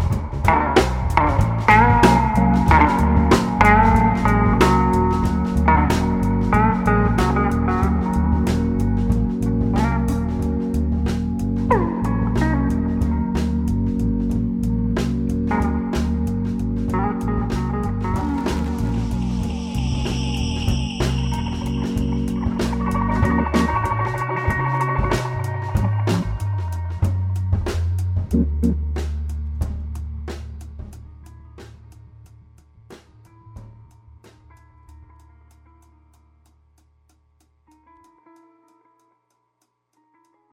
you